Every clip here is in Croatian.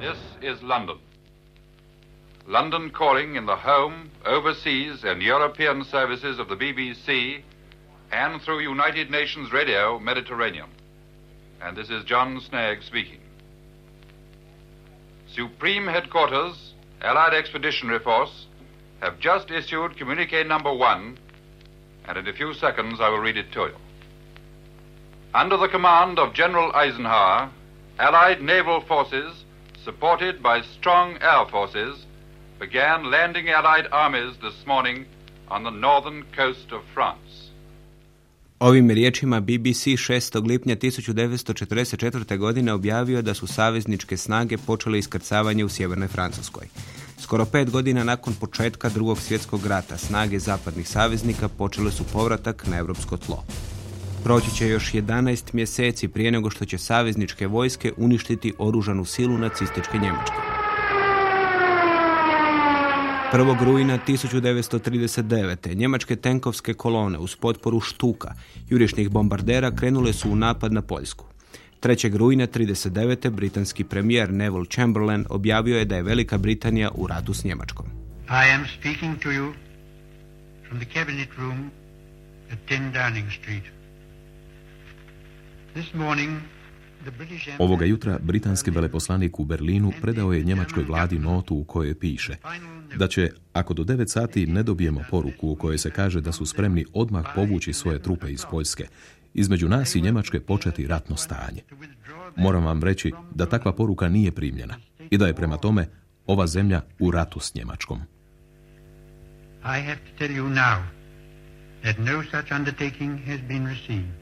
This is London. London calling in the home, overseas and European services of the BBC and through United Nations Radio Mediterranean. And this is John Snag speaking. Supreme Headquarters, Allied Expeditionary Force, have just issued communique number one, and in a few seconds I will read it to you. Under the command of General Eisenhower, Allied naval forces, supported by strong air forces, began landing Allied armies this morning on the northern coast of France. Ovim riječima BBC 6. lipnja 1944. godine objavio da su savezničke snage počele iskrcavanje u sjevernoj Francuskoj. Skoro pet godina nakon početka drugog svjetskog rata snage zapadnih saveznika počele su povratak na europsko tlo. Proći će još 11 mjeseci prije nego što će savezničke vojske uništiti oružanu silu nacističke Njemačke. 1. rujna 1939. njemačke tenkovske kolone uz potporu Štuka, jurišnih bombardera krenule su u napad na Poljsku. 3. rujna 1939. britanski premijer Neville Chamberlain objavio je da je Velika Britanija u ratu s Njemačkom. I am speaking to you from the cabinet room at 10 Downing Street. Ovoga jutra britanski veleposlanik u Berlinu predao je njemačkoj vladi notu u kojoj piše da će, ako do 9 sati ne dobijemo poruku u kojoj se kaže da su spremni odmah povući svoje trupe iz Poljske, između nas i Njemačke početi ratno stanje. Moram vam reći da takva poruka nije primljena i da je prema tome ova zemlja u ratu s Njemačkom. I have to tell you now that no such undertaking has been received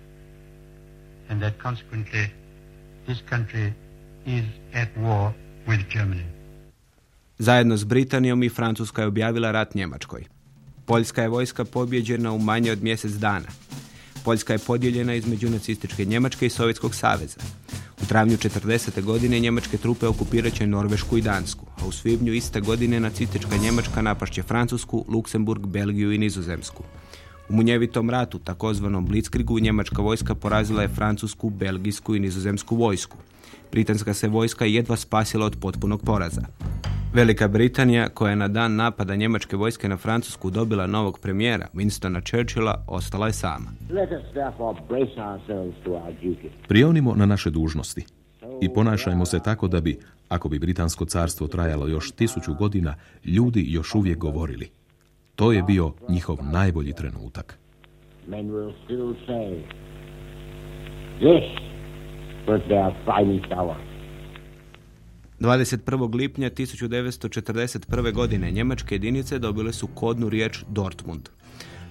and that consequently this country is at war with Germany. Zajedno s Britanijom i Francuska je objavila rat Njemačkoj. Poljska je vojska pobjeđena u manje od mjesec dana. Poljska je podijeljena između nacističke Njemačke i Sovjetskog saveza. U travnju 40. godine njemačke trupe okupirat će Norvešku i Dansku, a u svibnju iste godine nacistička Njemačka napašće Francusku, Luksemburg, Belgiju i Nizozemsku. U munjevitom ratu, takozvanom Blitzkriegu, njemačka vojska porazila je francusku, belgijsku i nizozemsku vojsku. Britanska se vojska jedva spasila od potpunog poraza. Velika Britanija, koja je na dan napada njemačke vojske na Francusku dobila novog premijera, Winstona Churchilla, ostala je sama. Prionimo na naše dužnosti i ponašajmo se tako da bi, ako bi Britansko carstvo trajalo još tisuću godina, ljudi još uvijek govorili. To je bio njihov najbolji trenutak. Men will still say, this was their finest hour. 21. lipnja 1941. godine njemačke jedinice dobile su kodnu riječ Dortmund.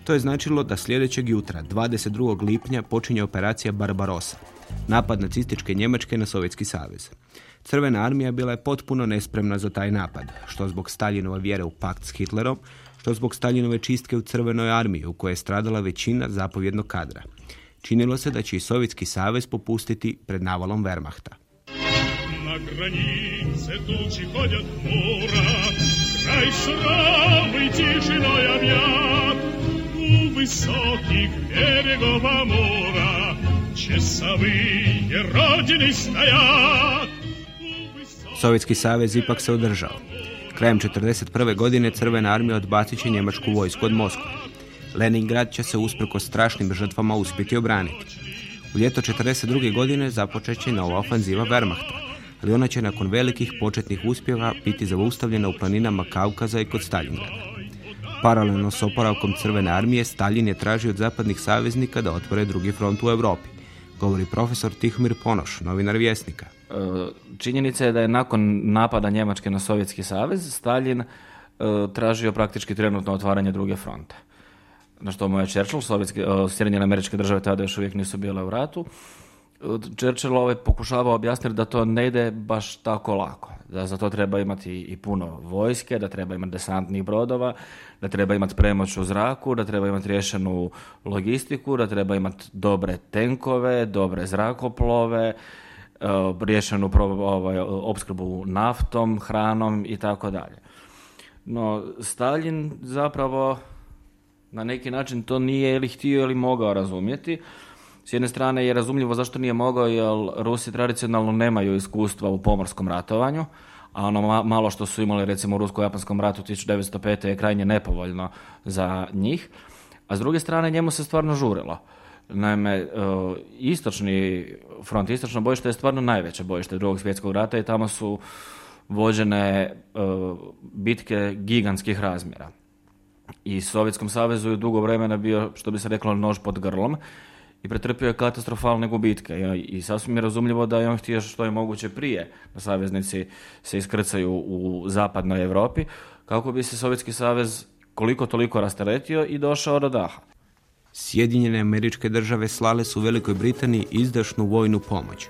To je značilo da sljedećeg jutra, 22. lipnja, počinje operacija Barbarossa, napad nacističke Njemačke na Sovjetski savez. Crvena armija bila je potpuno nespremna za taj napad, što zbog Staljinova vjere u pakt s Hitlerom, što zbog Staljinove čistke u Crvenoj armiji, u kojoj je stradala većina zapovjednog kadra. Činilo se da će i Sovjetski savez popustiti pred navalom Wehrmachta. Na granice tuči hodjat mora, kraj i tišina u visokih beregova mora, će Savije rođeni stajat. Sovjetski savez ipak se održao. Krajem 1941. godine Crvena armija odbacit će njemačku vojsku od Moskve. Leningrad će se usprko strašnim žrtvama uspjeti obraniti. U ljeto 1942. godine započet će nova ofanziva Wehrmachta, ali ona će nakon velikih početnih uspjeha biti zaustavljena u planinama Kaukaza i kod Stalingrada. Paralelno s oporavkom Crvene armije, Stalin je tražio od zapadnih saveznika da otvore drugi front u Europi, govori profesor Tihomir Ponoš, novinar Vjesnika. E, činjenica je da je nakon napada Njemačke na Sovjetski savez, Stalin e, tražio praktički trenutno otvaranje druge fronte. Na što mu je Churchill, e, Sjedinjene američke države tada još uvijek nisu bile u ratu, Churchill ovaj pokušava objasniti da to ne ide baš tako lako. Da za to treba imati i puno vojske, da treba imati desantnih brodova, da treba imati premoć u zraku, da treba imati rješenu logistiku, da treba imati dobre tenkove, dobre zrakoplove, e, rješenu ovaj, opskrbu naftom, hranom i tako dalje. No, Stalin zapravo na neki način to nije ili htio ili mogao razumjeti S jedne strane je razumljivo zašto nije mogao, jer Rusi tradicionalno nemaju iskustva u pomorskom ratovanju, a ono malo što su imali recimo u Rusko-Japanskom ratu 1905. je krajnje nepovoljno za njih. A s druge strane njemu se stvarno žurilo. Naime, e, istočni front, istočno bojište je stvarno najveće bojište drugog svjetskog rata i tamo su vođene e, bitke gigantskih razmjera. I Sovjetskom savezu je dugo vremena bio, što bi se reklo, nož pod grlom i pretrpio je katastrofalne gubitke. I sasvim je razumljivo da je on htio što je moguće prije da saveznici se iskrcaju u zapadnoj Europi, kako bi se Sovjetski savez koliko toliko rasteretio i došao do daha. Sjedinjene američke države slale su Velikoj Britaniji izdašnu vojnu pomoć,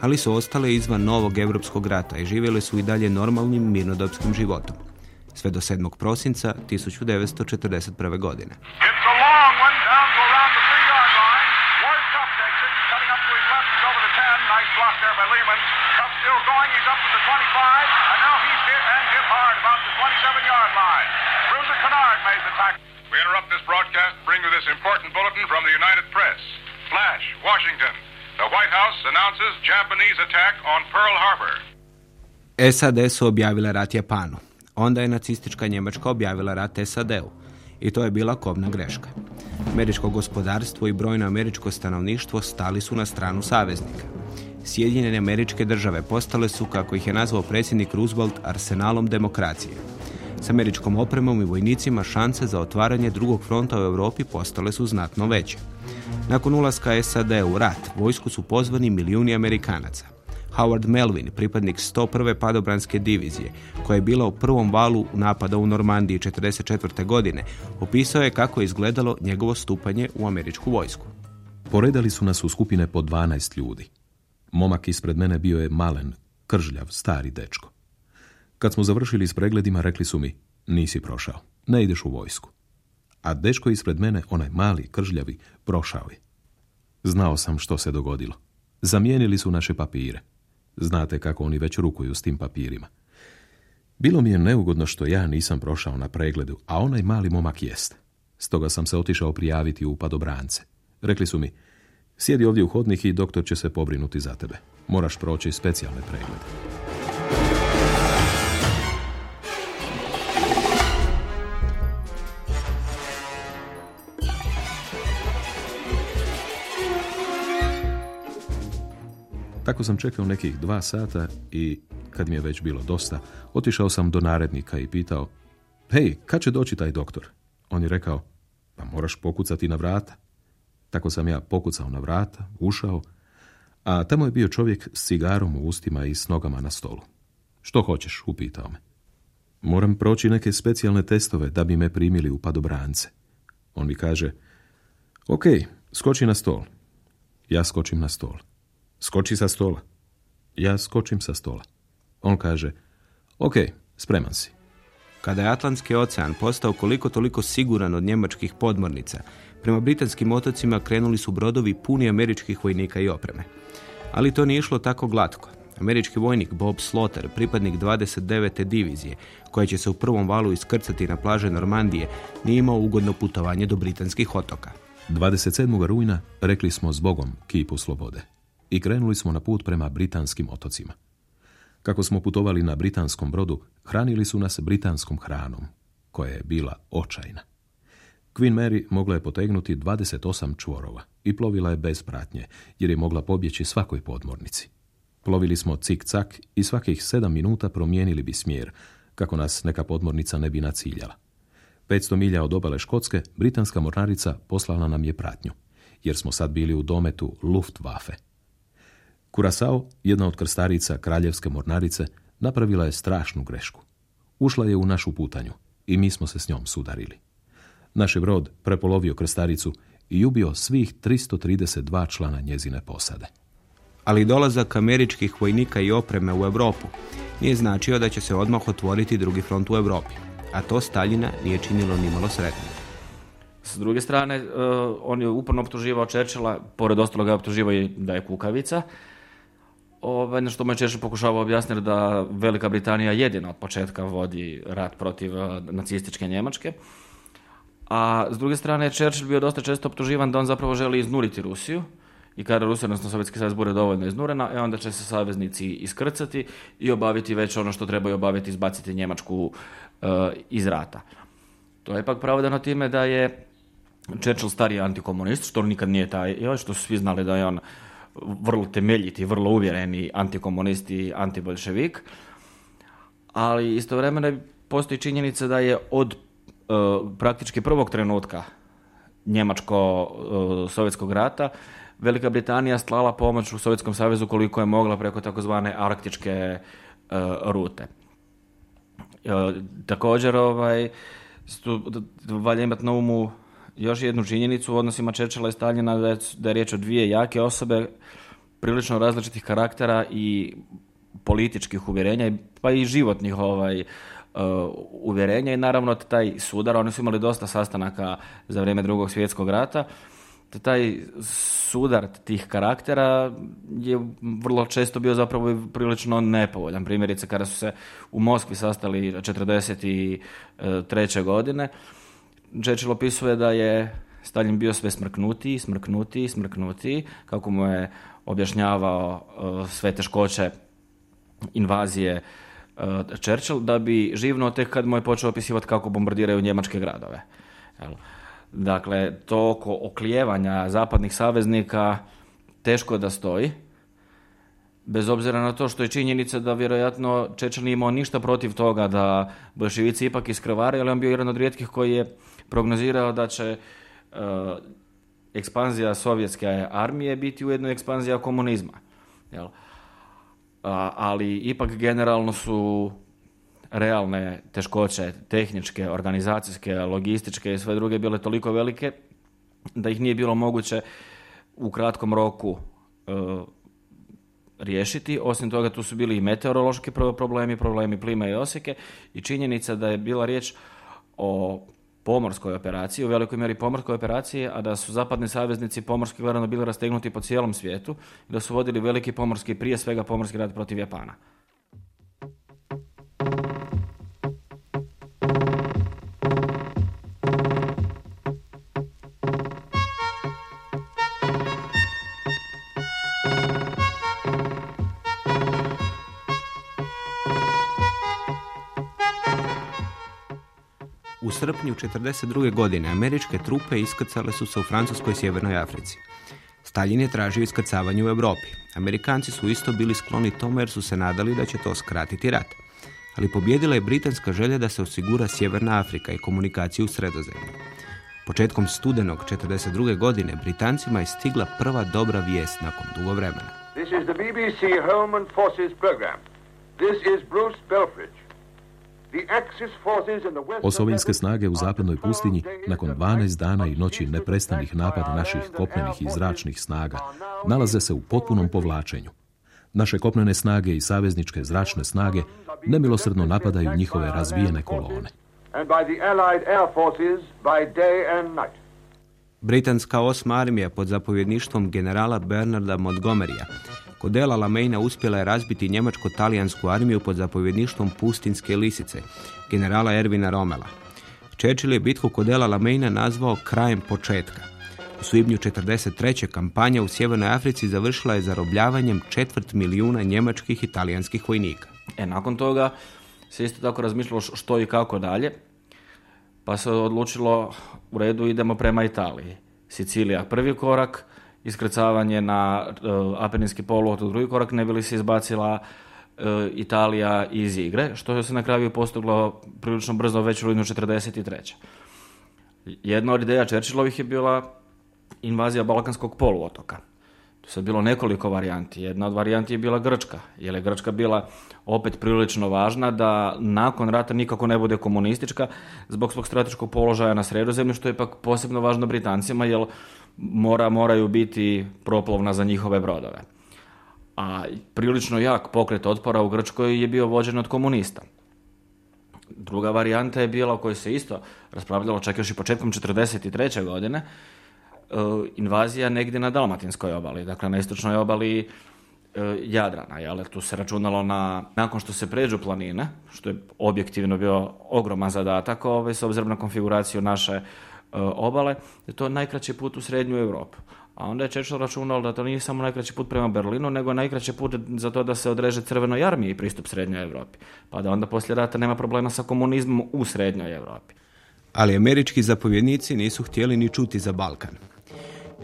ali su ostale izvan novog europskog rata i živjele su i dalje normalnim mirnodopskim životom. Sve do 7. prosinca 1941. godine. We interrupt this broadcast to bring you this important bulletin from the United Press. Flash, Washington. The White House announces Japanese attack on Pearl Harbor. SAD su objavile rat Japanu. Onda je nacistička Njemačka objavila rat SAD-u. I to je bila kobna greška. Američko gospodarstvo i brojno američko stanovništvo stali su na stranu saveznika. Sjedinjene američke države postale su, kako ih je nazvao predsjednik Roosevelt, arsenalom demokracije. S američkom opremom i vojnicima šanse za otvaranje drugog fronta u Europi postale su znatno veće. Nakon ulaska SAD u rat, vojsku su pozvani milijuni Amerikanaca. Howard Melvin, pripadnik 101. padobranske divizije, koja je bila u prvom valu napada u Normandiji 1944. godine, opisao je kako je izgledalo njegovo stupanje u američku vojsku. Poredali su nas u skupine po 12 ljudi. Momak ispred mene bio je malen, kržljav, stari dečko. Kad smo završili s pregledima, rekli su mi, nisi prošao, ne ideš u vojsku. A dečko ispred mene, onaj mali, kržljavi, prošao je. Znao sam što se dogodilo. Zamijenili su naše papire. Znate kako oni već rukuju s tim papirima. Bilo mi je neugodno što ja nisam prošao na pregledu, a onaj mali momak jest. Stoga sam se otišao prijaviti u padobrance. Rekli su mi, sjedi ovdje u hodnik i doktor će se pobrinuti za tebe. Moraš proći specijalne preglede. Tako sam čekao nekih dva sata i, kad mi je već bilo dosta, otišao sam do narednika i pitao, hej, kad će doći taj doktor? On je rekao, pa moraš pokucati na vrata. Tako sam ja pokucao na vrata, ušao, a tamo je bio čovjek s cigarom u ustima i s nogama na stolu. Što hoćeš? upitao me. Moram proći neke specijalne testove da bi me primili u padobrance. On mi kaže, ok, skoči na stol. Ja skočim na stol. Skoči sa stola. Ja skočim sa stola. On kaže, ok, spreman si. Kada je Atlantski ocean postao koliko toliko siguran od njemačkih podmornica, prema britanskim otocima krenuli su brodovi puni američkih vojnika i opreme. Ali to nije išlo tako glatko. Američki vojnik Bob Slaughter, pripadnik 29. divizije, koja će se u prvom valu iskrcati na plaže Normandije, nije imao ugodno putovanje do britanskih otoka. 27. rujna rekli smo zbogom kipu slobode i krenuli smo na put prema britanskim otocima. Kako smo putovali na britanskom brodu, hranili su nas britanskom hranom, koja je bila očajna. Queen Mary mogla je potegnuti 28 čvorova i plovila je bez pratnje, jer je mogla pobjeći svakoj podmornici. Plovili smo cik-cak i svakih sedam minuta promijenili bi smjer, kako nas neka podmornica ne bi naciljala. 500 milja od obale Škotske, britanska mornarica poslala nam je pratnju, jer smo sad bili u dometu Luftwaffe, Kurasao, jedna od krstarica kraljevske mornarice, napravila je strašnu grešku. Ušla je u našu putanju i mi smo se s njom sudarili. Naš je brod prepolovio krstaricu i ubio svih 332 člana njezine posade. Ali dolazak američkih vojnika i opreme u Europu nije značio da će se odmah otvoriti drugi front u Europi, a to Staljina nije činilo nimalo sretno. S druge strane, uh, on je uporno optuživao Čerčila, pored ostaloga je optuživao i da je kukavica, Ovaj, na što češće pokušava objasniti da Velika Britanija jedina od početka vodi rat protiv eh, nacističke Njemačke. A s druge strane, Churchill bio dosta često optuživan da on zapravo želi iznuriti Rusiju i kada Rusija, odnosno Sovjetski savez, bude dovoljno iznurena, e onda će se saveznici iskrcati i obaviti već ono što trebaju obaviti, izbaciti Njemačku e, iz rata. To je pak pravodano time da je Churchill stariji antikomunist, što nikad nije taj, što su svi znali da je on vrlo temeljiti, vrlo uvjereni antikomunist i antibolševik, ali istovremeno postoji činjenica da je od e, praktički prvog trenutka Njemačko-Sovjetskog rata Velika Britanija slala pomoć u Sovjetskom savezu koliko je mogla preko takozvane arktičke e, rute. E, također, ovaj, valja imati na umu još jednu činjenicu u odnosima Čečela i Staljina da je, da je riječ o dvije jake osobe prilično različitih karaktera i političkih uvjerenja pa i životnih ovaj, uh, uvjerenja i naravno taj sudar, oni su imali dosta sastanaka za vrijeme drugog svjetskog rata, taj sudar tih karaktera je vrlo često bio zapravo prilično nepovoljan. Primjerice kada su se u Moskvi sastali 1943. godine, Čečil opisuje da je Stalin bio sve smrknutiji, smrknutiji, smrknutiji, kako mu je objašnjavao uh, sve teškoće invazije uh, Churchill, da bi živno tek kad mu je počeo opisivati kako bombardiraju njemačke gradove. Dakle, to oko oklijevanja zapadnih saveznika teško da stoji, bez obzira na to što je činjenica da vjerojatno Čečan imao ništa protiv toga da bolševici ipak iskrvare, ali on bio jedan od rijetkih koji je prognozirao da će uh, ekspanzija sovjetske armije biti ujedno ekspanzija komunizma. Jel? ali ipak generalno su realne teškoće, tehničke, organizacijske, logističke i sve druge bile toliko velike da ih nije bilo moguće u kratkom roku uh, riješiti. Osim toga tu su bili i meteorološki problemi, problemi plime i osjeke i činjenica da je bila riječ o pomorskoj operaciji, u velikoj mjeri pomorskoj operaciji, a da su zapadni saveznici pomorski gledano bili rastegnuti po cijelom svijetu i da su vodili veliki pomorski, prije svega pomorski rat protiv Japana. Srpnju 1942. godine američke trupe iskrcale su se u Francuskoj sjevernoj Africi. Stalin je tražio iskrcavanje u Europi. Amerikanci su isto bili skloni tome jer su se nadali da će to skratiti rat. Ali pobjedila je britanska želja da se osigura Sjeverna Afrika i komunikaciju u sredozemlju. Početkom studenog 1942. godine Britancima je stigla prva dobra vijest nakon dugo vremena. This is the BBC Home and Forces program. This is Bruce Belfridge. Osovijske snage u zapadnoj pustinji nakon 12 dana i noći neprestanih napada naših kopnenih i zračnih snaga nalaze se u potpunom povlačenju. Naše kopnene snage i savezničke zračne snage nemilosrdno napadaju njihove razvijene kolone. Britanska osma armija pod zapovjedništvom generala Bernarda Montgomerya Kod Ela Lameina uspjela je razbiti njemačko-talijansku armiju pod zapovjedništvom Pustinske lisice, generala Ervina Romela. Churchill je bitku kod Ela Lameina nazvao krajem početka. U svibnju 43. kampanja u Sjevernoj Africi završila je zarobljavanjem četvrt milijuna njemačkih i talijanskih vojnika. E, nakon toga se isto tako razmišljalo što i kako dalje, pa se odlučilo u redu idemo prema Italiji. Sicilija prvi korak, iskrcavanje na uh, Apeninski poluotok drugi korak, ne bi li se izbacila uh, Italija iz igre, što se na kraju postiglo prilično brzo već u rujnu 43. Jedna od ideja Churchillovih je bila invazija Balkanskog poluotoka. Tu se bilo nekoliko varijanti. Jedna od varijanti je bila Grčka, jer je Grčka bila opet prilično važna da nakon rata nikako ne bude komunistička zbog svog strateškog položaja na sredozemlju, što je pak posebno važno Britancima, jer mora, moraju biti proplovna za njihove brodove. A prilično jak pokret otpora u Grčkoj je bio vođen od komunista. Druga varijanta je bila o kojoj se isto raspravljalo čak još i početkom 1943. godine, invazija negdje na Dalmatinskoj obali, dakle na istočnoj obali e, Jadrana, jel? tu se računalo na, nakon što se pređu planine, što je objektivno bio ogroman zadatak, ovaj, s obzirom na konfiguraciju naše E, obale, je to najkraći put u srednju Europu. A onda je Churchill računao da to nije samo najkraći put prema Berlinu, nego najkraći put za to da se odreže crvenoj armiji i pristup Srednjoj Europi. Pa da onda poslije rata nema problema sa komunizmom u Srednjoj Europi. Ali američki zapovjednici nisu htjeli ni čuti za Balkan.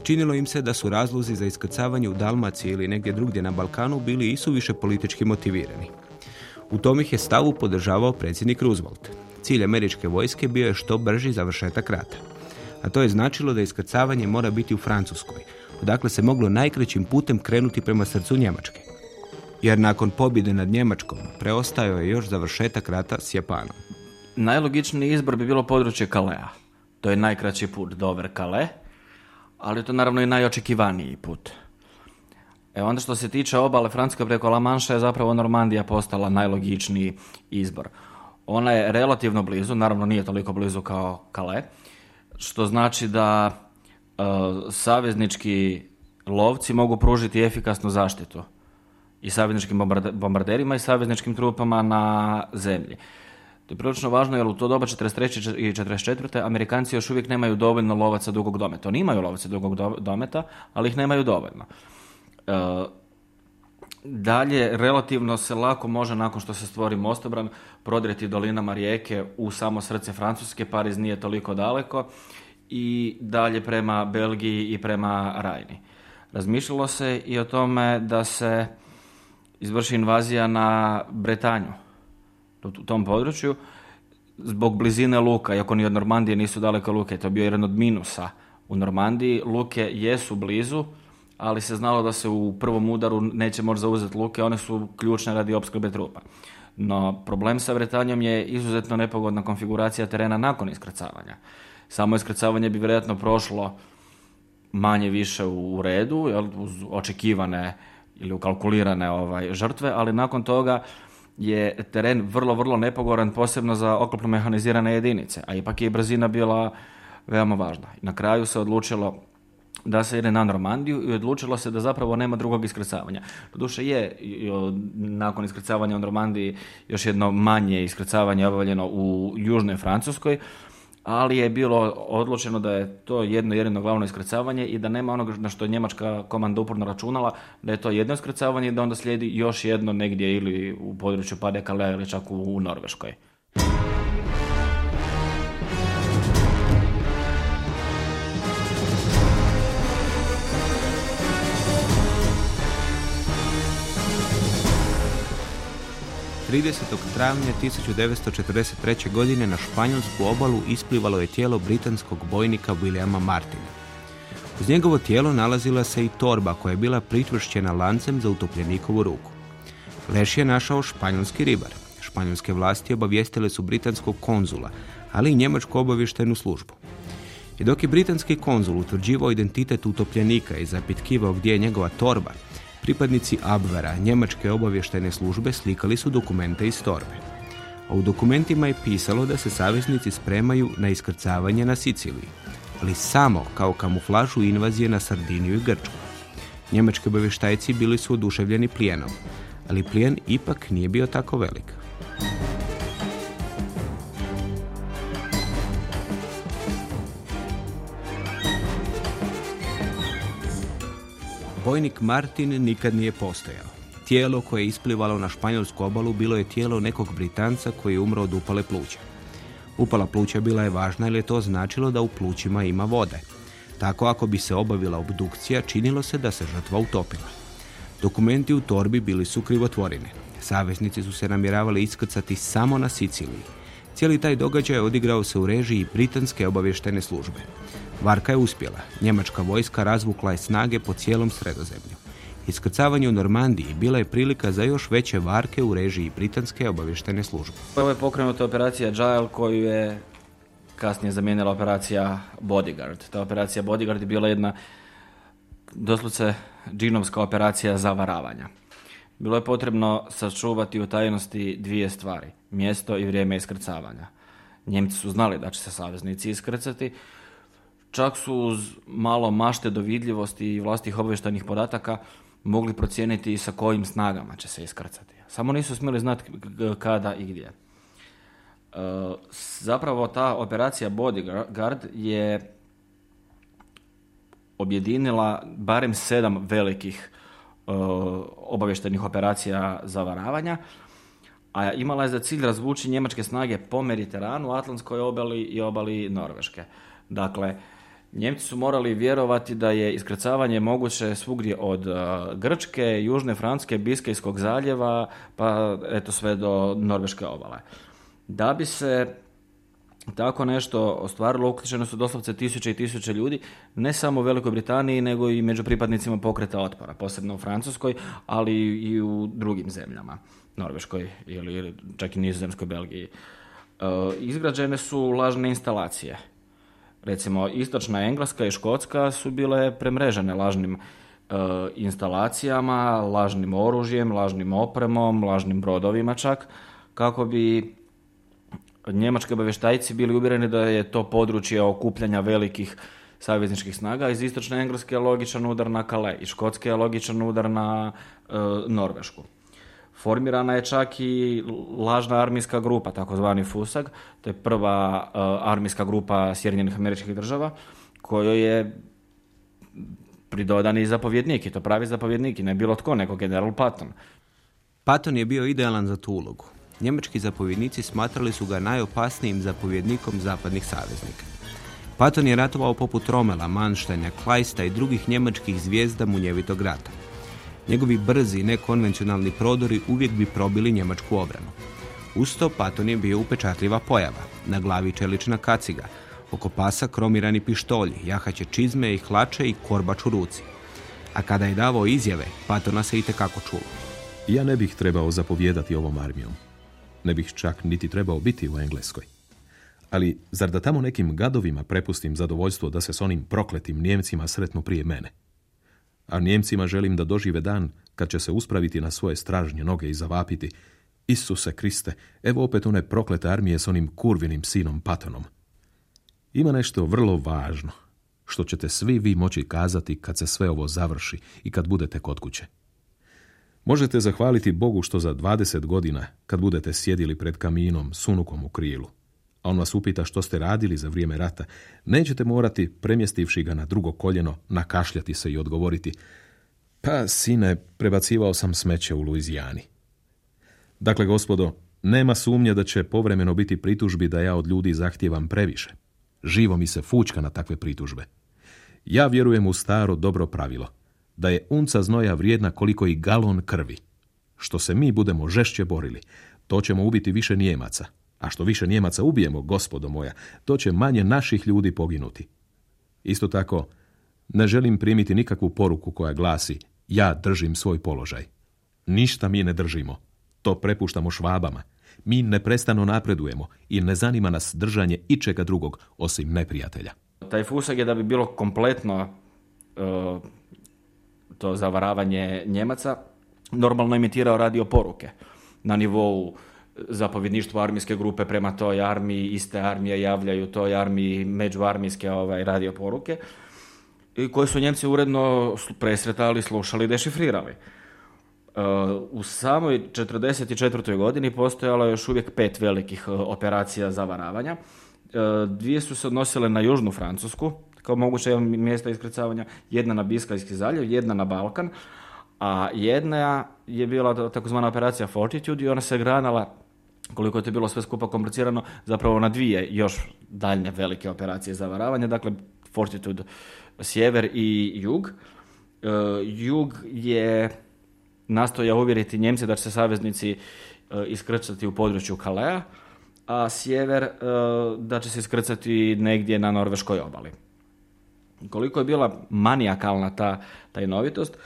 Činilo im se da su razlozi za iskrcavanje u Dalmaciji ili negdje drugdje na Balkanu bili i su više politički motivirani. U tom ih je stavu podržavao predsjednik Roosevelt. Cilj američke vojske bio je što brži završetak rata. A to je značilo da iskrcavanje mora biti u Francuskoj, odakle se moglo najkraćim putem krenuti prema srcu Njemačke. Jer nakon pobjede nad Njemačkom preostao je još završetak rata s Japanom. Najlogičniji izbor bi bilo područje Kalea. To je najkraći put do Kale, ali to naravno i najočekivaniji put. E onda što se tiče obale Francuske preko La Manša je zapravo Normandija postala najlogičniji izbor. Ona je relativno blizu, naravno nije toliko blizu kao Kale, što znači da e, saveznički lovci mogu pružiti efikasnu zaštitu i savezničkim bombarderima i savezničkim trupama na zemlji. To je prilično važno jer u to doba 43. i 44. Amerikanci još uvijek nemaju dovoljno lovaca dugog dometa. Oni imaju lovaca dugog dometa, ali ih nemaju dovoljno. E, dalje, relativno se lako može, nakon što se stvori mostobran, prodreti dolinama rijeke u samo srce Francuske, Pariz nije toliko daleko, i dalje prema Belgiji i prema Rajni. Razmišljalo se i o tome da se izvrši invazija na Bretanju, u tom području, zbog blizine luka, iako ni od Normandije nisu daleko luke, to je bio jedan od minusa u Normandiji, luke jesu blizu, ali se znalo da se u prvom udaru neće moći zauzeti luke, one su ključne radi opskrbe trupa. No, problem sa Bretanjom je izuzetno nepogodna konfiguracija terena nakon iskrcavanja. Samo iskrcavanje bi vjerojatno prošlo manje više u redu, jel, uz očekivane ili ukalkulirane ovaj, žrtve, ali nakon toga je teren vrlo, vrlo nepogoran, posebno za oklopno mehanizirane jedinice, a ipak je brzina bila veoma važna. Na kraju se odlučilo da se ide na Normandiju i odlučilo se da zapravo nema drugog iskrcavanja. Doduše je nakon iskrcavanja u Normandiji još jedno manje iskrcavanje obavljeno u južnoj Francuskoj, ali je bilo odlučeno da je to jedno jedino glavno iskrcavanje i da nema onoga na što je njemačka komanda uporno računala, da je to jedno iskrcavanje i da onda slijedi još jedno negdje ili u području Pade Kalea ili čak u Norveškoj. 30. travnja 1943. godine na španjolsku obalu isplivalo je tijelo britanskog bojnika Williama Martina. Uz njegovo tijelo nalazila se i torba koja je bila pritvršćena lancem za utopljenikovu ruku. Leš je našao španjolski ribar. Španjolske vlasti obavijestile su britanskog konzula, ali i njemačku obavještajnu službu. I dok je britanski konzul utvrđivao identitet utopljenika i zapitkivao gdje je njegova torba, Pripadnici Abvera, njemačke obavještajne službe, slikali su dokumente iz torbe. A u dokumentima je pisalo da se saveznici spremaju na iskrcavanje na Siciliji, ali samo kao kamuflažu invazije na Sardiniju i Grčku. Njemački obavještajci bili su oduševljeni plijenom, ali plijen ipak nije bio tako velik. Bojnik Martin nikad nije postojao. Tijelo koje je isplivalo na španjolsku obalu bilo je tijelo nekog Britanca koji je umro od upale pluća. Upala pluća bila je važna jer je to značilo da u plućima ima vode. Tako ako bi se obavila obdukcija, činilo se da se žrtva utopila. Dokumenti u torbi bili su krivotvorine. Saveznici su se namjeravali iskrcati samo na Siciliji. Cijeli taj događaj odigrao se u režiji britanske obavještajne službe. Varka je uspjela. Njemačka vojska razvukla je snage po cijelom sredozemlju. Iskrcavanje u Normandiji bila je prilika za još veće varke u režiji britanske obavještene službe. Ovo je pokrenuta operacija Jail koju je kasnije zamijenila operacija Bodyguard. Ta operacija Bodyguard je bila jedna doslovce džinovska operacija zavaravanja. Bilo je potrebno sačuvati u tajnosti dvije stvari, mjesto i vrijeme iskrcavanja. Njemci su znali da će se saveznici iskrcati, Čak su uz malo mašte do vidljivosti i vlastih obavještajnih podataka mogli procijeniti sa kojim snagama će se iskrcati. Samo nisu smjeli znati kada i gdje. E, zapravo ta operacija Bodyguard je objedinila barem sedam velikih uh, obavještajnih operacija zavaravanja, a imala je za cilj razvući njemačke snage po Mediteranu, Atlantskoj obali i obali Norveške. Dakle, Njemci su morali vjerovati da je iskrcavanje moguće svugdje od Grčke, Južne Francuske, Biskajskog zaljeva, pa eto sve do Norveške obale. Da bi se tako nešto ostvarilo, uključeno su doslovce tisuće i tisuće ljudi, ne samo u Velikoj Britaniji, nego i među pripadnicima pokreta otpora, posebno u Francuskoj, ali i u drugim zemljama, Norveškoj ili čak i Nizozemskoj, Belgiji. Uh, izgrađene su lažne instalacije recimo istočna Engleska i Škotska su bile premrežene lažnim e, instalacijama, lažnim oružjem, lažnim opremom, lažnim brodovima čak, kako bi njemački obavještajci bili uvjereni da je to područje okupljanja velikih savezničkih snaga. Iz istočne Engleske je logičan udar na Kale, iz Škotske je logičan udar na e, Norvešku. Formirana je čak i lažna armijska grupa, takozvani FUSAG, to je prva uh, armijska grupa Sjedinjenih američkih država, kojoj je pridodani zapovjednik, i to pravi zapovjednik, i ne bilo tko, nego general Patton. Patton je bio idealan za tu ulogu. Njemački zapovjednici smatrali su ga najopasnijim zapovjednikom zapadnih saveznika. Patton je ratovao poput Romela, Manštajna, Klajsta i drugih njemačkih zvijezda munjevitog rata. Njegovi brzi, nekonvencionalni prodori uvijek bi probili njemačku obranu. Usto Paton je bio upečatljiva pojava. Na glavi čelična kaciga, oko pasa kromirani pištolji, jahaće čizme i hlače i korbač u ruci. A kada je davao izjave, Patona se i tekako čulo. Ja ne bih trebao zapovjedati ovom armijom. Ne bih čak niti trebao biti u Engleskoj. Ali zar da tamo nekim gadovima prepustim zadovoljstvo da se s onim prokletim Njemcima sretnu prije mene? A Njemcima želim da dožive dan kad će se uspraviti na svoje stražnje noge i zavapiti Isuse Kriste, evo opet one proklete armije s onim kurvinim sinom Patonom. Ima nešto vrlo važno, što ćete svi vi moći kazati kad se sve ovo završi i kad budete kod kuće. Možete zahvaliti Bogu što za 20 godina, kad budete sjedili pred kaminom, sunukom u krilu, on vas upita što ste radili za vrijeme rata, nećete morati, premjestivši ga na drugo koljeno, nakašljati se i odgovoriti pa, sine, prebacivao sam smeće u Luizijani. Dakle, gospodo, nema sumnje da će povremeno biti pritužbi da ja od ljudi zahtijevam previše. Živo mi se fučka na takve pritužbe. Ja vjerujem u staro dobro pravilo, da je unca znoja vrijedna koliko i galon krvi. Što se mi budemo žešće borili, to ćemo ubiti više Nijemaca, a što više Njemaca ubijemo, gospodo moja, to će manje naših ljudi poginuti. Isto tako, ne želim primiti nikakvu poruku koja glasi ja držim svoj položaj. Ništa mi ne držimo. To prepuštamo švabama. Mi neprestano napredujemo i ne zanima nas držanje ičega drugog osim neprijatelja. Taj fusag je da bi bilo kompletno uh, to zavaravanje Njemaca normalno emitirao radio poruke na nivou zapovjedništvo armijske grupe prema toj armiji, iste armije javljaju toj armiji međuarmijske ovaj, radio poruke koje su Njemci uredno presretali, slušali i dešifrirali. Uh, u samoj 44. godini postojalo još uvijek pet velikih uh, operacija zavaravanja. Uh, dvije su se odnosile na južnu Francusku, kao moguće mjesta iskrcavanja, jedna na Biskajski zaljev, jedna na Balkan, a jedna je bila takozvana operacija Fortitude i ona se granala koliko je to bilo sve skupa komplicirano, zapravo na dvije još daljnje velike operacije zavaravanja, dakle Fortitude sjever i jug. E, jug je nastojao uvjeriti Njemce da će se saveznici e, iskrcati u području Kalea, a sjever e, da će se iskrcati negdje na norveškoj obali. Koliko je bila manijakalna ta tajnovitost,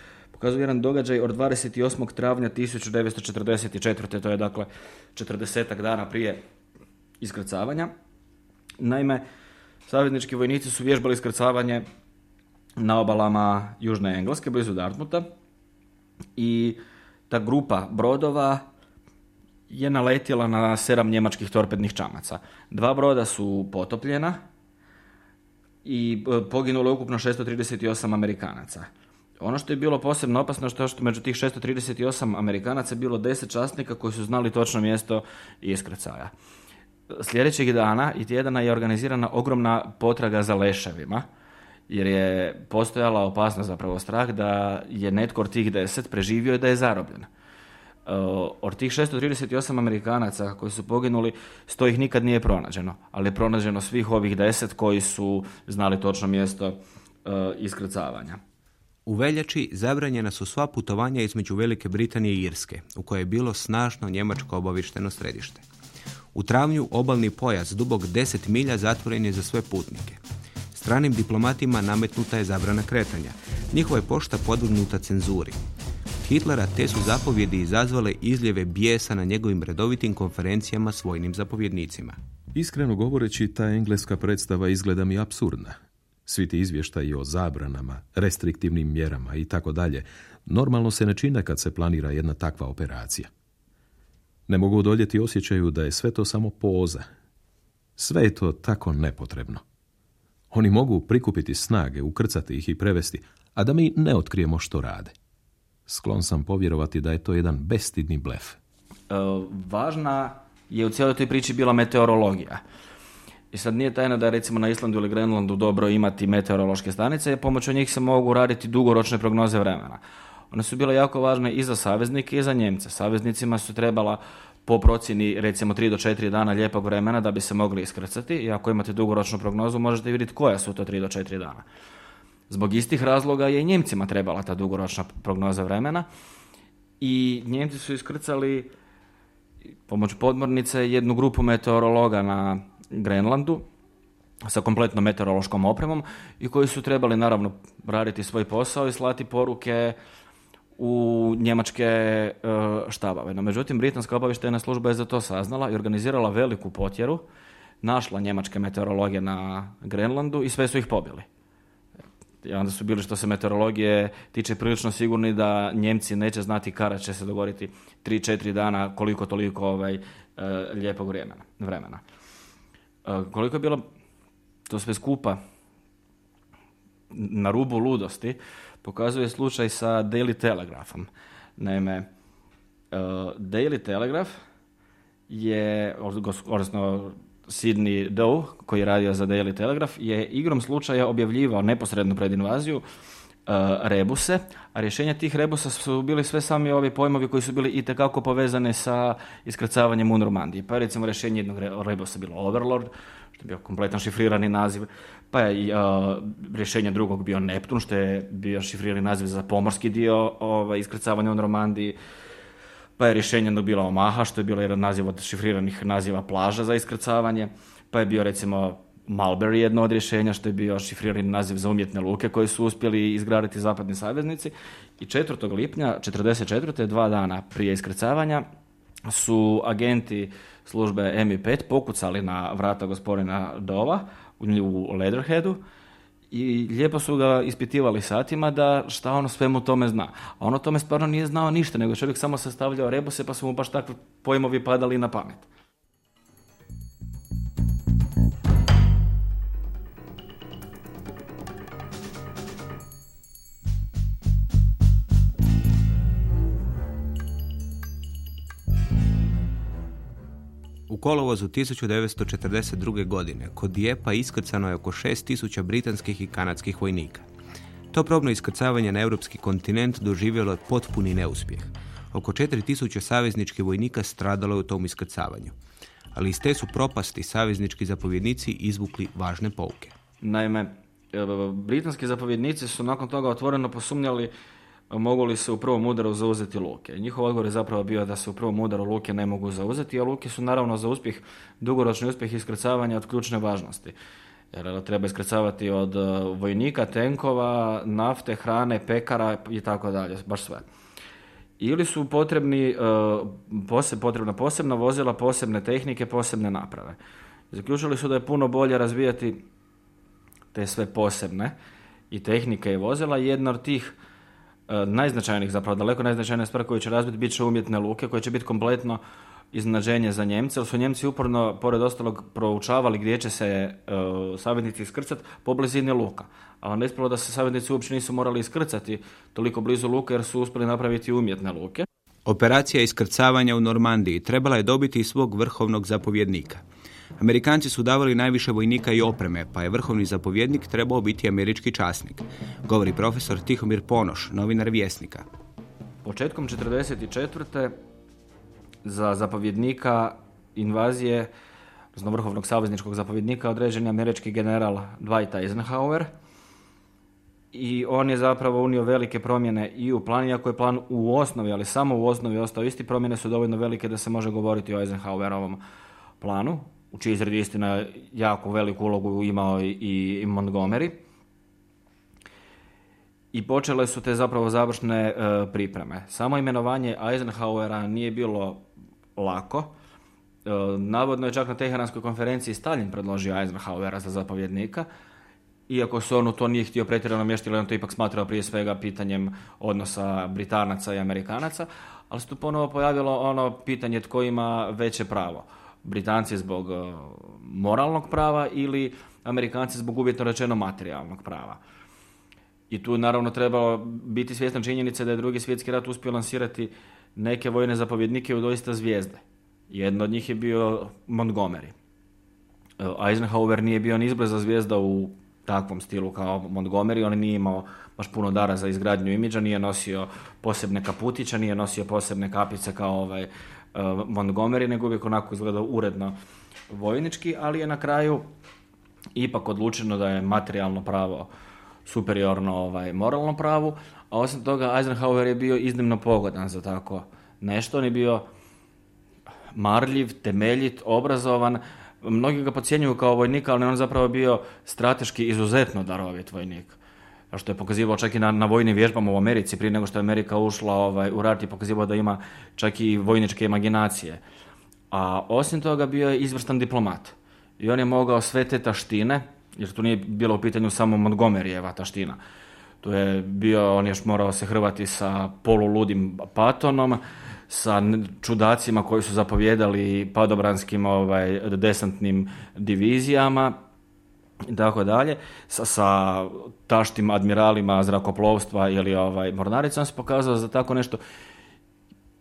pokazuje jedan događaj od 28. travnja 1944. To je dakle 40 dana prije iskrcavanja. Naime, saveznički vojnici su vježbali iskrcavanje na obalama Južne Engleske, blizu Dartmuta. I ta grupa brodova je naletjela na sedam njemačkih torpednih čamaca. Dva broda su potopljena i e, poginulo je ukupno 638 Amerikanaca. Ono što je bilo posebno opasno što što među tih 638 Amerikanaca bilo 10 časnika koji su znali točno mjesto iskrcaja. Sljedećeg dana i tjedana je organizirana ogromna potraga za leševima jer je postojala opasnost, zapravo strah, da je netko od tih deset preživio i da je zarobljen. Od tih 638 Amerikanaca koji su poginuli, sto ih nikad nije pronađeno, ali je pronađeno svih ovih deset koji su znali točno mjesto iskrcavanja. U veljači zabranjena su sva putovanja između Velike Britanije i Irske, u kojoj je bilo snažno njemačko obavišteno središte. U travnju obalni pojas dubog 10 milja zatvoren je za sve putnike. Stranim diplomatima nametnuta je zabrana kretanja. Njihova je pošta podvrgnuta cenzuri. Hitlera te su zapovjedi izazvale izljeve bijesa na njegovim redovitim konferencijama s vojnim zapovjednicima. Iskreno govoreći, ta engleska predstava izgleda mi absurdna. Svi ti izvještaji o zabranama, restriktivnim mjerama i tako dalje, normalno se ne čine kad se planira jedna takva operacija. Ne mogu odoljeti osjećaju da je sve to samo poza. Sve je to tako nepotrebno. Oni mogu prikupiti snage, ukrcati ih i prevesti, a da mi ne otkrijemo što rade. Sklon sam povjerovati da je to jedan bestidni blef. E, važna je u cijeloj toj priči bila meteorologija. I sad nije tajna da recimo na Islandu ili Grenlandu dobro imati meteorološke stanice, pomoću njih se mogu raditi dugoročne prognoze vremena. One su bile jako važne i za saveznike i za Njemce. Saveznicima su trebala po procjeni recimo 3 do 4 dana lijepog vremena da bi se mogli iskrcati i ako imate dugoročnu prognozu možete vidjeti koja su to 3 do 4 dana. Zbog istih razloga je i Njemcima trebala ta dugoročna prognoza vremena i Njemci su iskrcali pomoću podmornice jednu grupu meteorologa na Grenlandu sa kompletnom meteorološkom opremom i koji su trebali naravno raditi svoj posao i slati poruke u njemačke e, štabove. No, međutim, Britanska obavještajna služba je za to saznala i organizirala veliku potjeru, našla njemačke meteorologe na Grenlandu i sve su ih pobili. I onda su bili što se meteorologije tiče prilično sigurni da Njemci neće znati kada će se dogoditi 3-4 dana koliko toliko ovaj, e, lijepog vremena. E, koliko je bilo to sve skupa na rubu ludosti, pokazuje slučaj sa Daily Telegraphom. Naime, uh, Daily Telegraph je, odnosno Sidney Doe, koji je radio za Daily Telegraph, je igrom slučaja objavljivao neposredno pred invaziju rebuse, a rješenja tih rebusa su bili sve sami ovi pojmovi koji su bili itekako povezane sa iskrcavanjem u Normandiji. Pa recimo rješenje jednog rebusa bilo Overlord, što je bio kompletan šifrirani naziv, pa je i rješenje drugog bio Neptun, što je bio šifrirani naziv za pomorski dio ovaj, iskrcavanja u Normandiji, pa je rješenje jednog bilo Omaha, što je bilo jedan naziv od šifriranih naziva plaža za iskrcavanje, pa je bio recimo Mulberry jedno od rješenja, što je bio šifrirani naziv za umjetne luke koje su uspjeli izgraditi zapadni saveznici. I 4. lipnja 44. dva dana prije iskrcavanja su agenti službe MI5 pokucali na vrata gospodina Dova u Leatherheadu i lijepo su ga ispitivali satima da šta ono svemu tome zna. A ono tome stvarno nije znao ništa, nego čovjek samo sastavljao rebuse pa su mu baš takvi pojmovi padali na pamet. U kolovozu 1942. godine kod Dijepa iskrcano je oko 6000 britanskih i kanadskih vojnika. To probno iskrcavanje na europski kontinent doživjelo je potpuni neuspjeh. Oko 4000 savezničkih vojnika stradalo je u tom iskrcavanju. Ali iz te su propasti saveznički zapovjednici izvukli važne pouke. Naime, e, britanski zapovjednici su nakon toga otvoreno posumnjali mogu li se u prvom udaru zauzeti luke. Njihov odgovor je zapravo bio da se u prvom udaru luke ne mogu zauzeti, a luke su naravno za uspjeh, dugoročni uspjeh iskrcavanja od ključne važnosti. Jer treba iskrcavati od e, vojnika, tenkova, nafte, hrane, pekara i tako dalje, baš sve. Ili su potrebni, e, potrebna posebna vozila, posebne tehnike, posebne naprave. Zaključili su da je puno bolje razvijati te sve posebne i tehnike i vozila. Jedna od tih E, najznačajnijih, zapravo daleko najznačajnija stvar koju će razbiti bit će umjetne luke koje će biti kompletno iznenađenje za Njemce, jer su Njemci uporno, pored ostalog, proučavali gdje će se uh, savjetnici iskrcati po blizini luka. A ne ispalo da se savjetnici uopće nisu morali iskrcati toliko blizu luka jer su uspjeli napraviti umjetne luke. Operacija iskrcavanja u Normandiji trebala je dobiti svog vrhovnog zapovjednika. Amerikanci su davali najviše vojnika i opreme, pa je vrhovni zapovjednik trebao biti američki časnik, govori profesor Tihomir Ponoš, novinar Vjesnika. Početkom 1944. za zapovjednika invazije, odnosno vrhovnog savezničkog zapovjednika, određen je američki general Dwight Eisenhower – i on je zapravo unio velike promjene i u plan, iako je plan u osnovi, ali samo u osnovi ostao isti, promjene su dovoljno velike da se može govoriti o Eisenhowerovom planu, u čiji izradi istina jako veliku ulogu imao i, Montgomery. I počele su te zapravo završne e, pripreme. Samo imenovanje Eisenhowera nije bilo lako. E, navodno je čak na Teheranskoj konferenciji Stalin predložio Eisenhowera za zapovjednika, iako se on u to nije htio pretjerano mještiti, on to ipak smatrao prije svega pitanjem odnosa Britanaca i Amerikanaca, ali se tu ponovo pojavilo ono pitanje tko ima veće pravo. Britanci zbog e, moralnog prava ili Amerikanci zbog uvjetno rečeno materijalnog prava. I tu naravno trebalo biti svjestan činjenice da je drugi svjetski rat uspio lansirati neke vojne zapovjednike u doista zvijezde. Jedno od njih je bio Montgomery. E, Eisenhower nije bio ni izbliza zvijezda u takvom stilu kao Montgomery, on nije imao baš puno dara za izgradnju imidža, nije nosio posebne kaputića, nije nosio posebne kapice kao ovaj Montgomery, nego uvijek onako izgledao uredno vojnički, ali je na kraju ipak odlučeno da je materijalno pravo superiorno ovaj, moralno pravu, a osim toga Eisenhower je bio iznimno pogodan za tako nešto, on je bio marljiv, temeljit, obrazovan, mnogi ga podcjenjuju kao vojnika, ali on zapravo bio strateški izuzetno darovit vojnik. Što je pokazivao čak i na, na vojnim vježbama u Americi, prije nego što je Amerika ušla ovaj, u rat i pokazivao da ima čak i vojničke imaginacije. A osim toga bio je izvrstan diplomat. I on je mogao sve te taštine, jer tu nije bilo u pitanju samo Montgomeryjeva taština. Tu je bio, on još morao se hrvati sa poluludim Patonom, sa čudacima koji su zapovjedali padobranskim ovaj, desantnim divizijama i tako dalje, sa, sa taštim admiralima zrakoplovstva ili ovaj, mornaricom se pokazao za tako nešto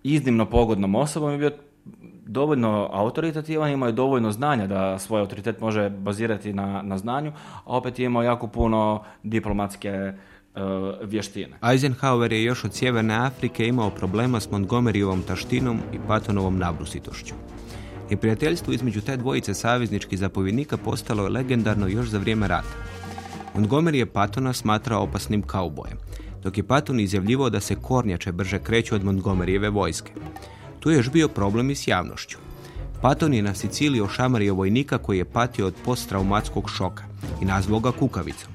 iznimno pogodnom osobom i bio dovoljno autoritativan, imao je dovoljno znanja da svoj autoritet može bazirati na, na znanju, a opet je imao jako puno diplomatske E, vještine. Eisenhower je još od Sjeverne Afrike imao problema s Montgomeryovom taštinom i Patonovom nabrusitošću. I prijateljstvo između te dvojice savezničkih zapovjednika postalo je legendarno još za vrijeme rata. Montgomery je Patona smatrao opasnim kaubojem, dok je Patton izjavljivao da se kornjače brže kreću od Montgomeryjeve vojske. Tu je još bio problem i s javnošću. Patton je na Siciliji ošamario vojnika koji je patio od posttraumatskog šoka i nazvao ga kukavicom.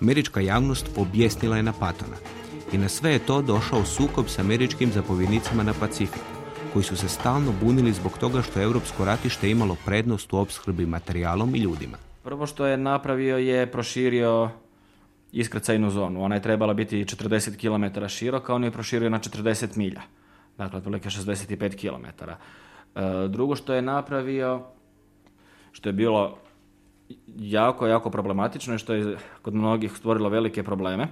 Američka javnost pobjesnila je na Patona i na sve je to došao sukob s američkim zapovjednicima na Pacifiku, koji su se stalno bunili zbog toga što je europsko ratište imalo prednost u opskrbi materijalom i ljudima. Prvo što je napravio je proširio iskrcajnu zonu. Ona je trebala biti 40 km široka, on je proširio na 40 milja. Dakle, otprilike 65 km. E, drugo što je napravio, što je bilo jako, jako problematično i što je kod mnogih stvorilo velike probleme.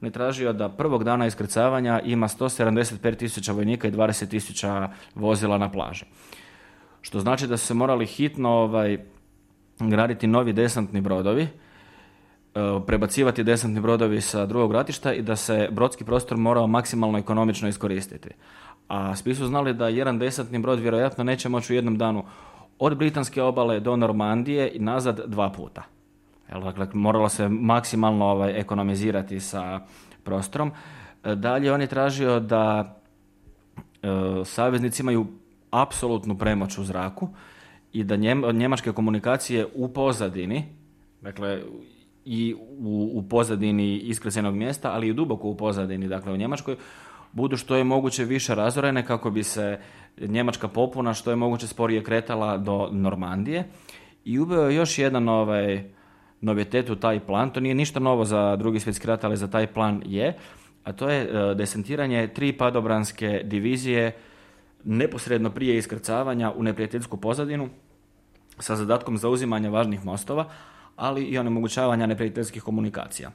On je tražio da prvog dana iskrcavanja ima 175 tisuća vojnika i 20 tisuća vozila na plaži. Što znači da su se morali hitno ovaj, graditi novi desantni brodovi, e, prebacivati desantni brodovi sa drugog ratišta i da se brodski prostor morao maksimalno ekonomično iskoristiti. A svi su znali da jedan desantni brod vjerojatno neće moći u jednom danu od britanske obale do Normandije i nazad dva puta. Dakle, moralo se maksimalno ovaj, ekonomizirati sa prostorom. E, dalje on je tražio da e, saveznici imaju apsolutnu premoć u zraku i da njemačke komunikacije u pozadini, dakle i u, u pozadini iskresenog mjesta, ali i duboko u pozadini, dakle u Njemačkoj, budu što je moguće više razorene kako bi se njemačka popuna što je moguće sporije kretala do Normandije i uveo je još jedan ovaj novitet u taj plan. To nije ništa novo za drugi svjetski rat, ali za taj plan je, a to je e, desentiranje tri padobranske divizije neposredno prije iskrcavanja u neprijateljsku pozadinu sa zadatkom zauzimanja važnih mostova, ali i onemogućavanja neprijateljskih komunikacija.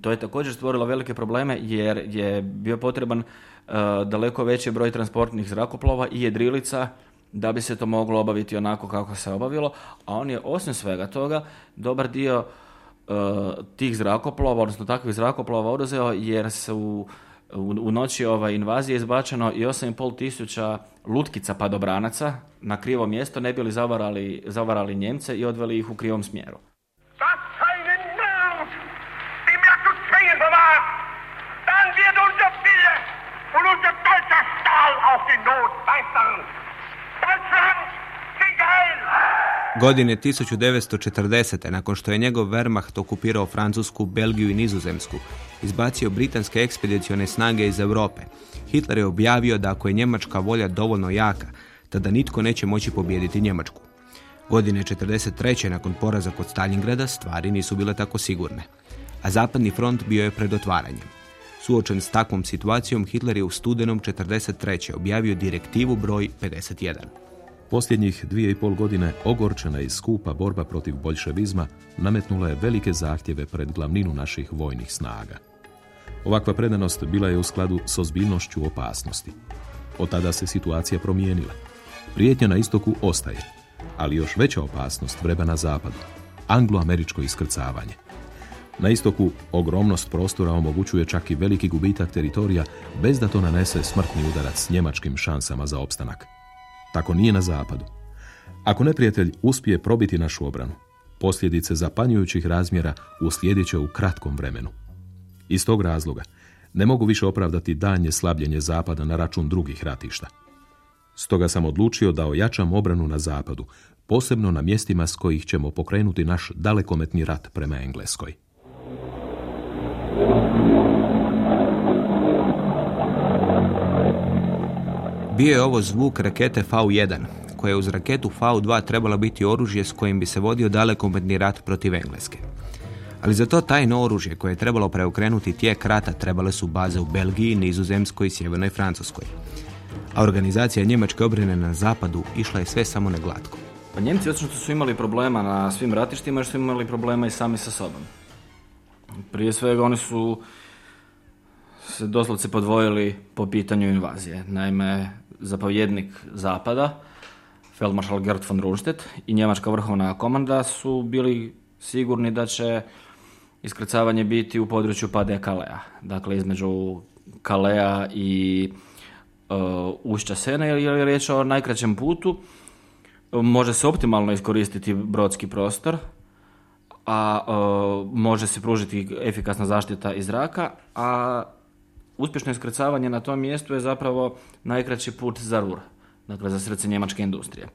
To je također stvorilo velike probleme jer je bio potreban uh, daleko veći broj transportnih zrakoplova i jedrilica da bi se to moglo obaviti onako kako se obavilo, a on je osim svega toga dobar dio uh, tih zrakoplova, odnosno takvih zrakoplova oduzeo jer su u, u noći ova invazije izbačeno i 8,5 tisuća lutkica padobranaca na krivo mjesto, ne bili zavarali, zavarali Njemce i odveli ih u krivom smjeru. Godine 1940. nakon što je njegov Wehrmacht okupirao Francusku, Belgiju i Nizozemsku, izbacio britanske ekspedicione snage iz Europe, Hitler je objavio da ako je njemačka volja dovoljno jaka, tada nitko neće moći pobijediti Njemačku. Godine 1943. nakon poraza kod Stalingrada stvari nisu bile tako sigurne, a zapadni front bio je pred otvaranjem. Suočen s takvom situacijom, Hitler je u studenom 1943. objavio direktivu broj 51. Posljednjih dvije i pol godine ogorčena i skupa borba protiv boljševizma nametnula je velike zahtjeve pred glavninu naših vojnih snaga. Ovakva predanost bila je u skladu s ozbiljnošću opasnosti. Od tada se situacija promijenila. Prijetnja na istoku ostaje, ali još veća opasnost vreba na zapadu. Anglo-američko iskrcavanje. Na istoku ogromnost prostora omogućuje čak i veliki gubitak teritorija bez da to nanese smrtni udarac njemačkim šansama za opstanak. Tako nije na zapadu. Ako neprijatelj uspije probiti našu obranu, posljedice zapanjujućih razmjera uslijedit će u kratkom vremenu. Iz tog razloga ne mogu više opravdati danje slabljenje zapada na račun drugih ratišta. Stoga sam odlučio da ojačam obranu na zapadu, posebno na mjestima s kojih ćemo pokrenuti naš dalekometni rat prema Engleskoj. Bio je ovo zvuk rakete V1, koja je uz raketu V2 trebala biti oružje s kojim bi se vodio dalekometni rat protiv Engleske. Ali za to tajno oružje koje je trebalo preokrenuti tijek rata trebale su baze u Belgiji, Nizozemskoj i Sjevernoj Francuskoj. A organizacija njemačke obrane na zapadu išla je sve samo na glatko. Pa Njemci očito su imali problema na svim ratištima jer su imali problema i sami sa sobom. Prije svega oni su se doslovce podvojili po pitanju invazije. Naime, zapovjednik Zapada, feldmaršal Gerd von Rundstedt i njemačka vrhovna komanda su bili sigurni da će iskrcavanje biti u području Pade Kalea. Dakle, između Kalea i uh, Ušća Sene, jer je riječ o najkraćem putu. Može se optimalno iskoristiti brodski prostor, a uh, može se pružiti efikasna zaštita iz zraka, a uspješno iskrcavanje na tom mjestu je zapravo najkraći put za Rur, dakle za srce njemačke industrije.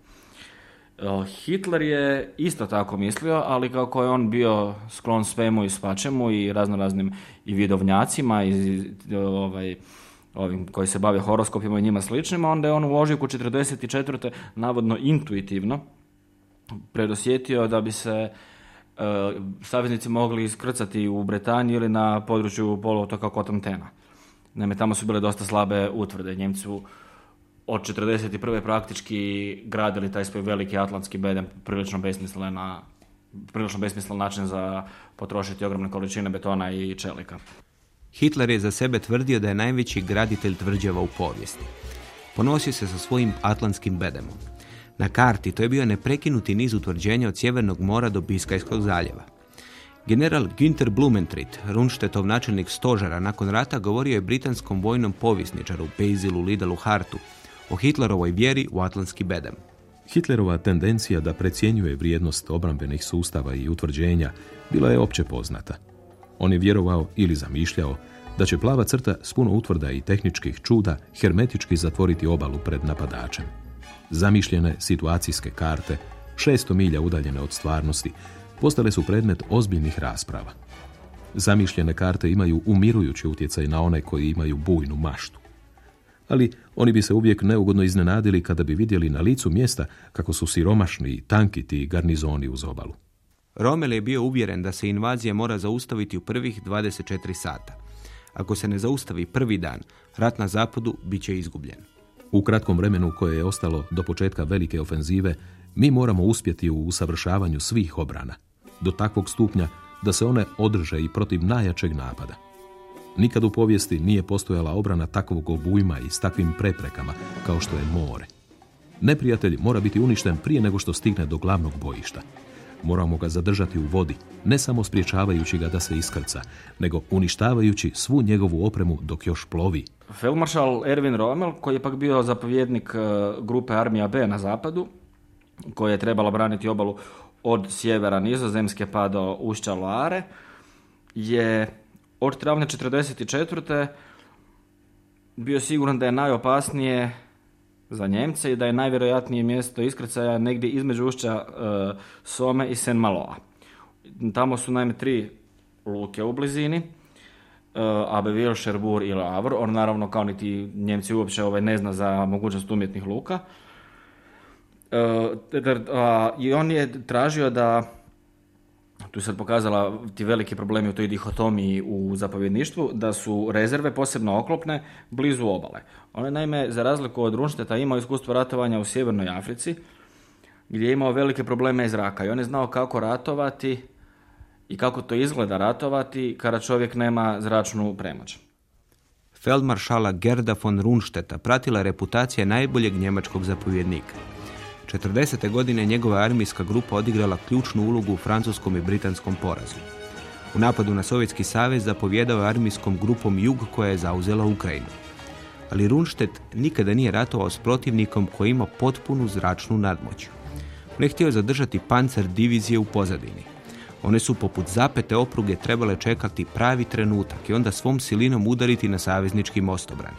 Hitler je isto tako mislio, ali kako je on bio sklon svemu i svačemu i raznoraznim i vidovnjacima i ovaj, ovim koji se bave horoskopima i njima sličnima, onda je on u ožujku 44. navodno intuitivno predosjetio da bi se uh, saveznici mogli iskrcati u Bretaniji ili na području poluotoka Kotantena. Naime, tamo su bile dosta slabe utvrde. Njemci su od 41. praktički gradili taj svoj veliki atlantski bedem prilično besmislena prilično besmislen način za potrošiti ogromne količine betona i čelika. Hitler je za sebe tvrdio da je najveći graditelj tvrđava u povijesti. Ponosio se sa svojim atlantskim bedemom. Na karti to je bio neprekinuti niz utvrđenja od Sjevernog mora do Biskajskog zaljeva. General Günther Blumentritt, Runštetov načelnik stožara, nakon rata govorio je britanskom vojnom povjesničaru Bazilu Lidalu Hartu o Hitlerovoj vjeri u Atlantski bedem. Hitlerova tendencija da precjenjuje vrijednost obrambenih sustava i utvrđenja bila je opće poznata. On je vjerovao ili zamišljao da će plava crta s puno utvrda i tehničkih čuda hermetički zatvoriti obalu pred napadačem. Zamišljene situacijske karte, 600 milja udaljene od stvarnosti, postale su predmet ozbiljnih rasprava. Zamišljene karte imaju umirujući utjecaj na one koji imaju bujnu maštu. Ali oni bi se uvijek neugodno iznenadili kada bi vidjeli na licu mjesta kako su siromašni i tanki ti garnizoni uz obalu. Rommel je bio uvjeren da se invazija mora zaustaviti u prvih 24 sata. Ako se ne zaustavi prvi dan, rat na zapadu bit će izgubljen. U kratkom vremenu koje je ostalo do početka velike ofenzive, mi moramo uspjeti u usavršavanju svih obrana do takvog stupnja da se one održe i protiv najjačeg napada. Nikad u povijesti nije postojala obrana takvog obujma i s takvim preprekama kao što je more. Neprijatelj mora biti uništen prije nego što stigne do glavnog bojišta. Moramo ga zadržati u vodi, ne samo spriječavajući ga da se iskrca, nego uništavajući svu njegovu opremu dok još plovi. Feldmaršal Erwin Rommel, koji je pak bio zapovjednik e, grupe Armija B na zapadu, koja je trebala braniti obalu od sjevera nizozemske pa do ušća Loare, je od travne 44. bio siguran da je najopasnije za Njemce i da je najvjerojatnije mjesto iskrcaja negdje između ušća e, Some i Sen Maloa. Tamo su naime tri luke u blizini, e, Abbeville, Cherbourg i Havre. On naravno kao niti Njemci uopće ovaj, ne zna za mogućnost umjetnih luka. I on je tražio da tu se pokazala ti veliki problemi u toj dihotomiji u zapovjedništvu, da su rezerve posebno oklopne blizu obale. One naime, za razliku od Runšteta, imao iskustvo ratovanja u Sjevernoj Africi, gdje je imao velike probleme iz raka i on je znao kako ratovati i kako to izgleda ratovati kada čovjek nema zračnu premoć. Feldmaršala Gerda von Runšteta pratila reputacija najboljeg njemačkog zapovjednika. 40. godine njegova armijska grupa odigrala ključnu ulogu u francuskom i britanskom porazu. U napadu na Sovjetski savez zapovjedao je armijskom grupom Jug koja je zauzela Ukrajinu. Ali Runštet nikada nije ratovao s protivnikom koji ima potpunu zračnu nadmoć. On je htio zadržati pancer divizije u pozadini. One su poput zapete opruge trebale čekati pravi trenutak i onda svom silinom udariti na saveznički mostobran.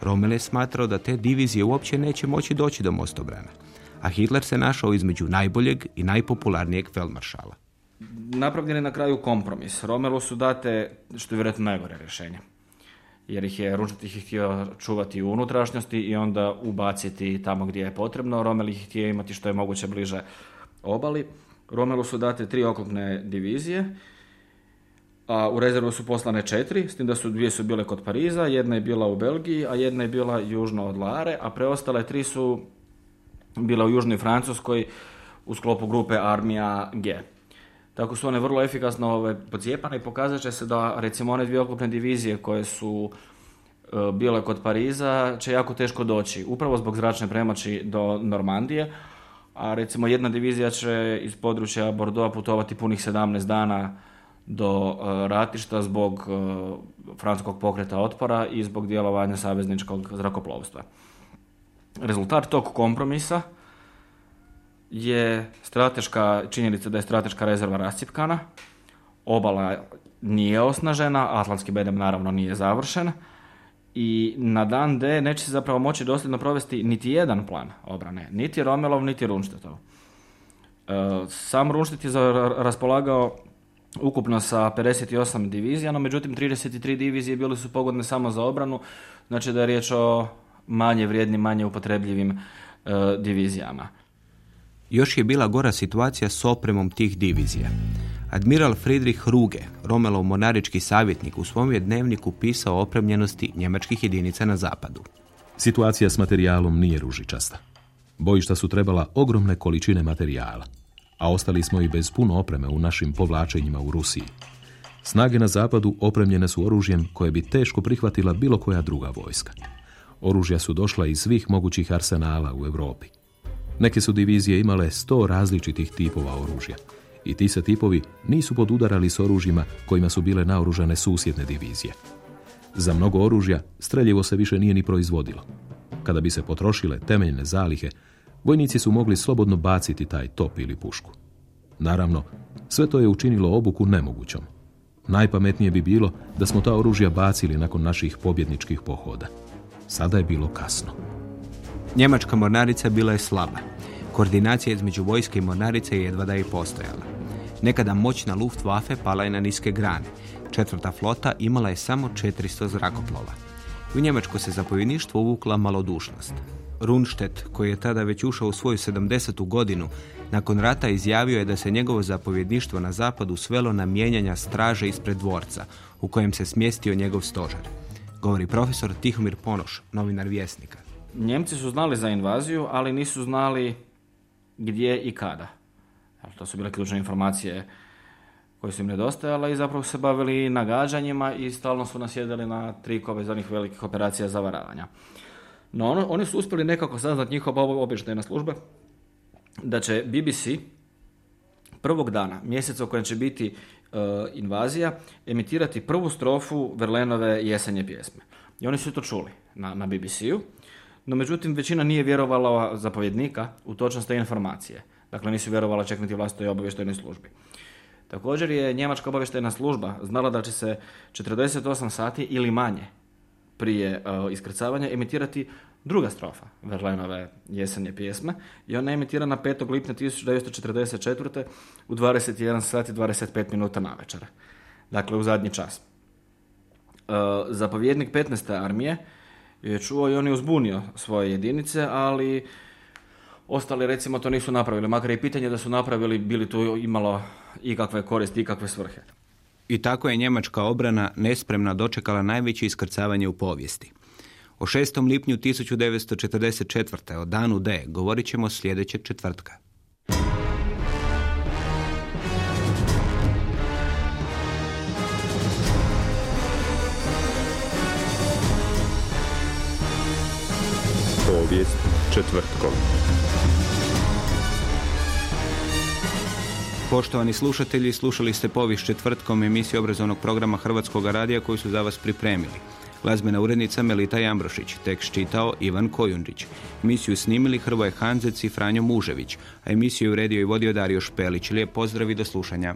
Rommel je smatrao da te divizije uopće neće moći doći do mostobrana a Hitler se našao između najboljeg i najpopularnijeg feldmaršala. Napravljen je na kraju kompromis. Romelu su date, što je vjerojatno najgore rješenje. Jer ih je, Runčet ih htio čuvati u unutrašnjosti i onda ubaciti tamo gdje je potrebno. Romel ih htio imati što je moguće bliže obali. Romelu su date tri oklopne divizije, a u rezervu su poslane četiri, s tim da su dvije su bile kod Pariza, jedna je bila u Belgiji, a jedna je bila južno od Lare, a preostale tri su bila u Južnoj Francuskoj u sklopu grupe Armija G. Tako su one vrlo efikasno pocijepane i pokazat će se da recimo one dvije oklopne divizije koje su e, bile kod Pariza će jako teško doći, upravo zbog zračne premaći do Normandije, a recimo jedna divizija će iz područja Bordeaux putovati punih 17 dana do e, ratišta zbog e, francuskog pokreta otpora i zbog djelovanja savezničkog zrakoplovstva. Rezultat tog kompromisa je strateška činjenica da je strateška rezerva rascipkana, obala nije osnažena, Atlantski bedem naravno nije završen i na dan D neće se zapravo moći dosljedno provesti niti jedan plan obrane, niti Romelov, niti Runštetov. E, sam Runštet je raspolagao ukupno sa 58 divizija, no međutim 33 divizije bile su pogodne samo za obranu, znači da je riječ o manje vrijednim, manje upotrebljivim e, divizijama. Još je bila gora situacija s opremom tih divizija. Admiral Friedrich Ruge, Romelov monarički savjetnik, u svom je dnevniku pisao o opremljenosti njemačkih jedinica na zapadu. Situacija s materijalom nije ružičasta. Bojišta su trebala ogromne količine materijala, a ostali smo i bez puno opreme u našim povlačenjima u Rusiji. Snage na zapadu opremljene su oružjem koje bi teško prihvatila bilo koja druga vojska. Oružja su došla iz svih mogućih arsenala u Europi. Neke su divizije imale sto različitih tipova oružja i ti se tipovi nisu podudarali s oružjima kojima su bile naoružane susjedne divizije. Za mnogo oružja streljivo se više nije ni proizvodilo. Kada bi se potrošile temeljne zalihe, vojnici su mogli slobodno baciti taj top ili pušku. Naravno, sve to je učinilo obuku nemogućom. Najpametnije bi bilo da smo ta oružja bacili nakon naših pobjedničkih pohoda. Sada je bilo kasno. Njemačka mornarica bila je slaba. Koordinacija između vojske i mornarice jedva da je postojala. Nekada moćna Luftwaffe pala je na niske grane. Četvrta flota imala je samo 400 zrakoplova. U Njemačko se zapovjedništvo uvukla malodušnost. Runštet, koji je tada već ušao u svoju 70. godinu, nakon rata izjavio je da se njegovo zapovjedništvo na zapadu svelo na mijenjanja straže ispred dvorca, u kojem se smjestio njegov stožar govori profesor Tihomir Ponoš, novinar Vjesnika. Njemci su znali za invaziju, ali nisu znali gdje i kada. To su bile ključne informacije koje su im nedostajale i zapravo se bavili nagađanjima i stalno su nasjedali na trikove za onih velikih operacija zavaravanja. No ono, oni su uspjeli nekako saznat njihova obještena služba da će BBC prvog dana, mjeseca u kojem će biti invazija, emitirati prvu strofu Verlenove jesenje pjesme. I oni su to čuli na, na BBC-u, no međutim većina nije vjerovala zapovjednika u točnost te informacije. Dakle, nisu vjerovala čak niti vlastitoj obavještajnoj službi. Također je njemačka obavještajna služba znala da će se 48 sati ili manje prije uh, iskrcavanja emitirati druga strofa Verlenove jesenje pjesme i ona je emitirana 5. lipnja 1944. u 21 sati 25 minuta na večer. Dakle, u zadnji čas. Uh, zapovjednik 15. armije je čuo i on je uzbunio svoje jedinice, ali ostali recimo to nisu napravili. Makar je pitanje da su napravili, bili tu imalo ikakve koristi, ikakve svrhe. I tako je njemačka obrana nespremna dočekala najveće iskrcavanje u povijesti. O 6. lipnju 1944. o danu D govorit ćemo sljedećeg četvrtka. Povijest četvrtkom. Poštovani slušatelji, slušali ste povijest četvrtkom emisije obrazovnog programa Hrvatskog radija koju su za vas pripremili. Glazbena urednica Melita Jambrošić, tekst čitao Ivan Kojundžić. Emisiju snimili Hrvoje Hanzec i Franjo Mužević, a emisiju uredio i vodio Dario Špelić. Lijep pozdrav i do slušanja.